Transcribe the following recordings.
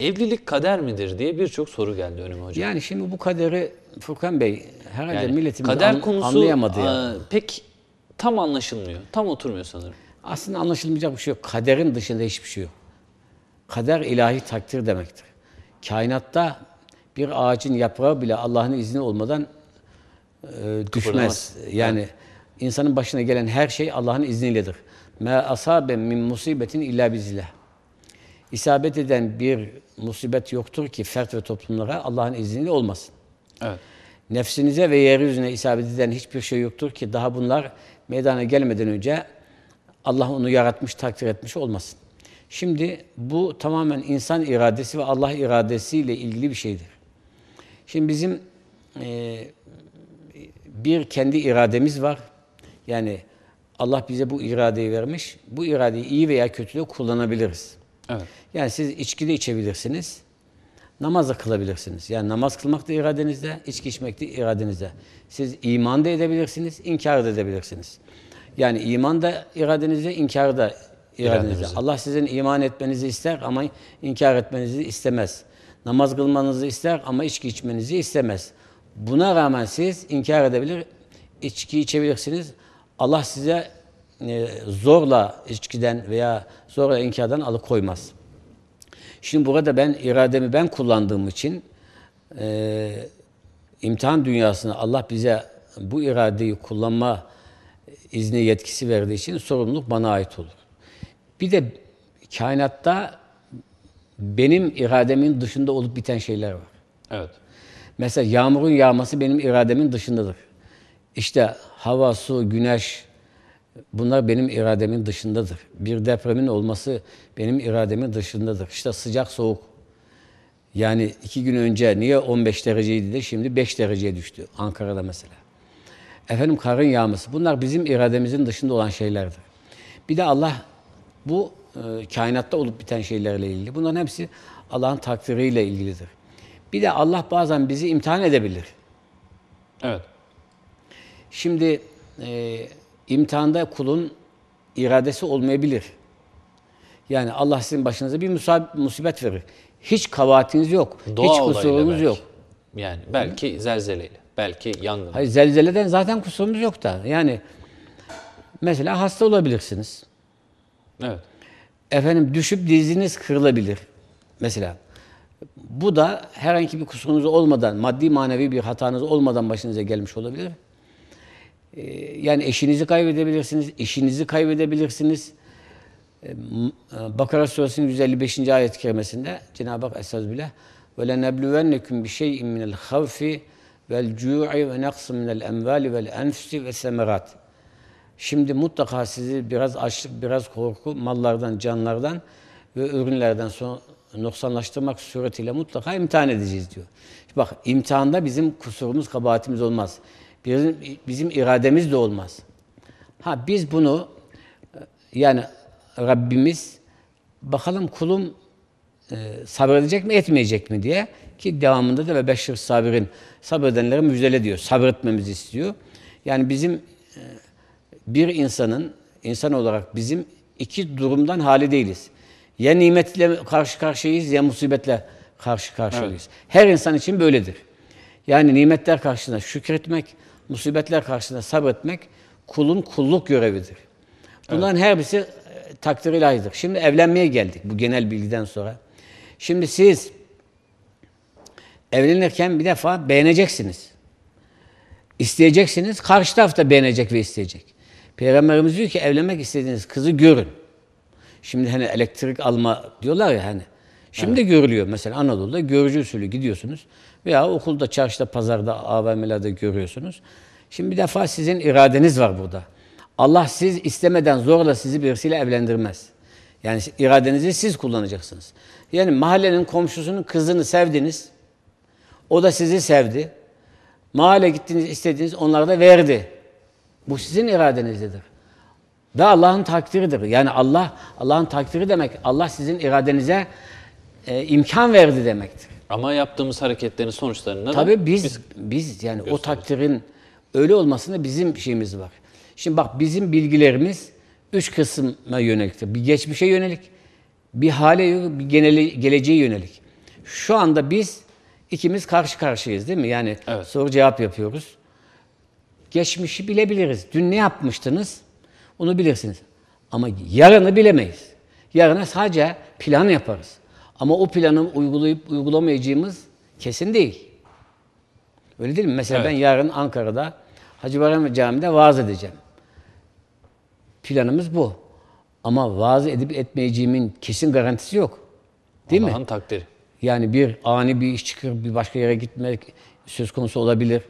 Evlilik kader midir diye birçok soru geldi önüme hocam. Yani şimdi bu kaderi Furkan Bey herhalde Yani milletimiz kader an- konusu anlayamadı ya. aa, pek tam anlaşılmıyor. Tam oturmuyor sanırım. Aslında anlaşılmayacak bir şey yok. Kaderin dışında hiçbir şey yok. Kader ilahi takdir demektir. Kainatta bir ağacın yaprağı bile Allah'ın izni olmadan e, düşmez. Yani insanın başına gelen her şey Allah'ın izniyledir. Ma asabe min musibetin illa bizillah. İsabet eden bir musibet yoktur ki fert ve toplumlara Allah'ın izniyle olmasın. Evet. Nefsinize ve yeryüzüne isabet eden hiçbir şey yoktur ki daha bunlar meydana gelmeden önce Allah onu yaratmış, takdir etmiş olmasın. Şimdi bu tamamen insan iradesi ve Allah iradesiyle ilgili bir şeydir. Şimdi bizim e, bir kendi irademiz var. Yani Allah bize bu iradeyi vermiş. Bu iradeyi iyi veya kötü de kullanabiliriz. Evet. Yani siz içki de içebilirsiniz. Namaz da kılabilirsiniz. Yani namaz kılmak da iradenizde, içki içmek de iradenizde. Siz iman da edebilirsiniz, inkar da edebilirsiniz. Yani iman da iradenizde, inkar da iradenizde. Allah sizin iman etmenizi ister ama inkar etmenizi istemez. Namaz kılmanızı ister ama içki içmenizi istemez. Buna rağmen siz inkar edebilir, içki içebilirsiniz. Allah size e, zorla içkiden veya zorla inkardan alıkoymaz. Şimdi burada ben irademi ben kullandığım için e, imtihan dünyasına Allah bize bu iradeyi kullanma izni yetkisi verdiği için sorumluluk bana ait olur. Bir de kainatta benim irademin dışında olup biten şeyler var. Evet. Mesela yağmurun yağması benim irademin dışındadır. İşte hava, su, güneş bunlar benim irademin dışındadır. Bir depremin olması benim irademin dışındadır. İşte sıcak soğuk. Yani iki gün önce niye 15 dereceydi de şimdi 5 dereceye düştü Ankara'da mesela. Efendim karın yağması. Bunlar bizim irademizin dışında olan şeylerdir. Bir de Allah bu e, kainatta olup biten şeylerle ilgili. Bunların hepsi Allah'ın takdiriyle ilgilidir. Bir de Allah bazen bizi imtihan edebilir. Evet. Şimdi e, imtihanda kulun iradesi olmayabilir. Yani Allah sizin başınıza bir musibet verir. Hiç kabahatiniz yok. Doğa hiç kusurunuz belki. yok. Yani belki zelzeleyle, belki yangın. Hayır zelzeleden zaten kusurumuz yok da. Yani mesela hasta olabilirsiniz. Evet. Efendim düşüp diziniz kırılabilir. Mesela. Bu da herhangi bir kusurunuz olmadan, maddi manevi bir hatanız olmadan başınıza gelmiş olabilir. Ee, yani eşinizi kaybedebilirsiniz, işinizi kaybedebilirsiniz. Ee, e, Bakara suresinin 155. ayet-i kerimesinde Cenab-ı Hak Estağfirullah ve lenebluvennekum bi şey'in minel havfi vel cu'i ve naqsın minel emvali vel enfusi ve semerat. Şimdi mutlaka sizi biraz açlık, biraz korku, mallardan, canlardan ve ürünlerden son, noksanlaştırmak suretiyle mutlaka imtihan edeceğiz diyor. Bak imtihanda bizim kusurumuz, kabahatimiz olmaz. Bizim, bizim irademiz de olmaz. Ha biz bunu yani Rabbimiz bakalım kulum e, sabredecek mi etmeyecek mi diye ki devamında da ve beşir sabirin sabredenlere müjdele diyor. Sabretmemizi istiyor. Yani bizim e, bir insanın insan olarak bizim iki durumdan hali değiliz. Ya nimetle karşı karşıyayız ya musibetle karşı karşıyayız. Her insan için böyledir. Yani nimetler karşısında şükretmek, musibetler karşısında sabretmek kulun kulluk görevidir. Bunların her birisi e, takdir ilahidir. Şimdi evlenmeye geldik bu genel bilgiden sonra. Şimdi siz evlenirken bir defa beğeneceksiniz. İsteyeceksiniz, karşı taraf da beğenecek ve isteyecek. Peygamberimiz diyor ki evlenmek istediğiniz kızı görün. Şimdi hani elektrik alma diyorlar ya hani. Şimdi de görülüyor. Mesela Anadolu'da görücü usulü gidiyorsunuz. Veya okulda, çarşıda, pazarda, AVM'lerde görüyorsunuz. Şimdi bir defa sizin iradeniz var burada. Allah siz istemeden zorla sizi birisiyle evlendirmez. Yani iradenizi siz kullanacaksınız. Yani mahallenin komşusunun kızını sevdiniz. O da sizi sevdi. Mahalle gittiniz, istediniz, onlar da verdi. Bu sizin iradenizdedir. Ve Allah'ın takdiridir. Yani Allah, Allah'ın takdiri demek, Allah sizin iradenize e, imkan verdi demektir. Ama yaptığımız hareketlerin sonuçlarında da Tabii biz, biz, yani o takdirin öyle olmasında bizim şeyimiz var. Şimdi bak bizim bilgilerimiz üç kısma yöneliktir. Bir geçmişe yönelik, bir hale bir genele, geleceğe yönelik. Şu anda biz ikimiz karşı karşıyayız değil mi? Yani Evet. soru cevap yapıyoruz. Geçmişi bilebiliriz. Dün ne yapmıştınız? Onu bilirsiniz. Ama yarını bilemeyiz. Yarına sadece plan yaparız. Ama o planı uygulayıp uygulamayacağımız kesin değil. Öyle değil mi? Mesela Evet. ben yarın Ankara'da Hacı Bayram Camii'de vaaz edeceğim. Planımız bu. Ama vaaz edip etmeyeceğimin kesin garantisi yok. Değil mi? Allah'ın takdiri. Yani bir ani bir iş çıkır, bir başka yere gitmek söz konusu olabilir.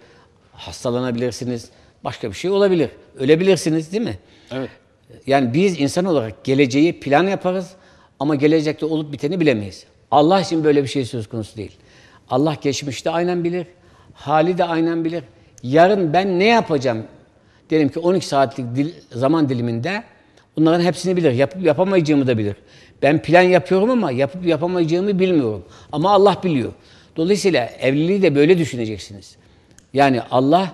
Hastalanabilirsiniz. Başka bir şey olabilir. Ölebilirsiniz değil mi? Evet. Yani biz insan olarak geleceği plan yaparız ama gelecekte olup biteni bilemeyiz. Allah için böyle bir şey söz konusu değil. Allah geçmişte aynen bilir, hali de aynen bilir. Yarın ben ne yapacağım? Diyelim ki 12 saatlik dil, zaman diliminde bunların hepsini bilir. Yapıp yapamayacağımı da bilir. Ben plan yapıyorum ama yapıp yapamayacağımı bilmiyorum. Ama Allah biliyor. Dolayısıyla evliliği de böyle düşüneceksiniz. Yani Allah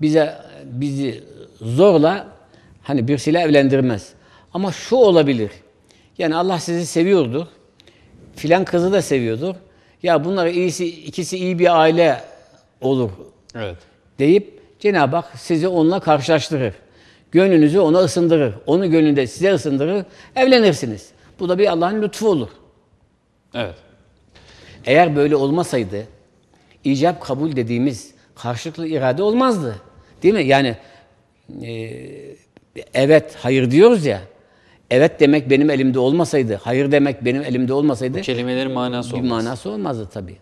bize bizi zorla hani birisiyle evlendirmez. Ama şu olabilir. Yani Allah sizi seviyordur. Filan kızı da seviyordur. Ya bunlar iyisi ikisi iyi bir aile olur Evet. deyip Cenab-ı Hak sizi onunla karşılaştırır. Gönlünüzü ona ısındırır. Onu gönlünde size ısındırır. Evlenirsiniz. Bu da bir Allah'ın lütfu olur. Evet. Eğer böyle olmasaydı icap kabul dediğimiz karşılıklı irade olmazdı. Değil mi? Yani e, evet hayır diyoruz ya. Evet demek benim elimde olmasaydı, hayır demek benim elimde olmasaydı Kelimelerin manası bir olmaz. manası olmazdı tabii.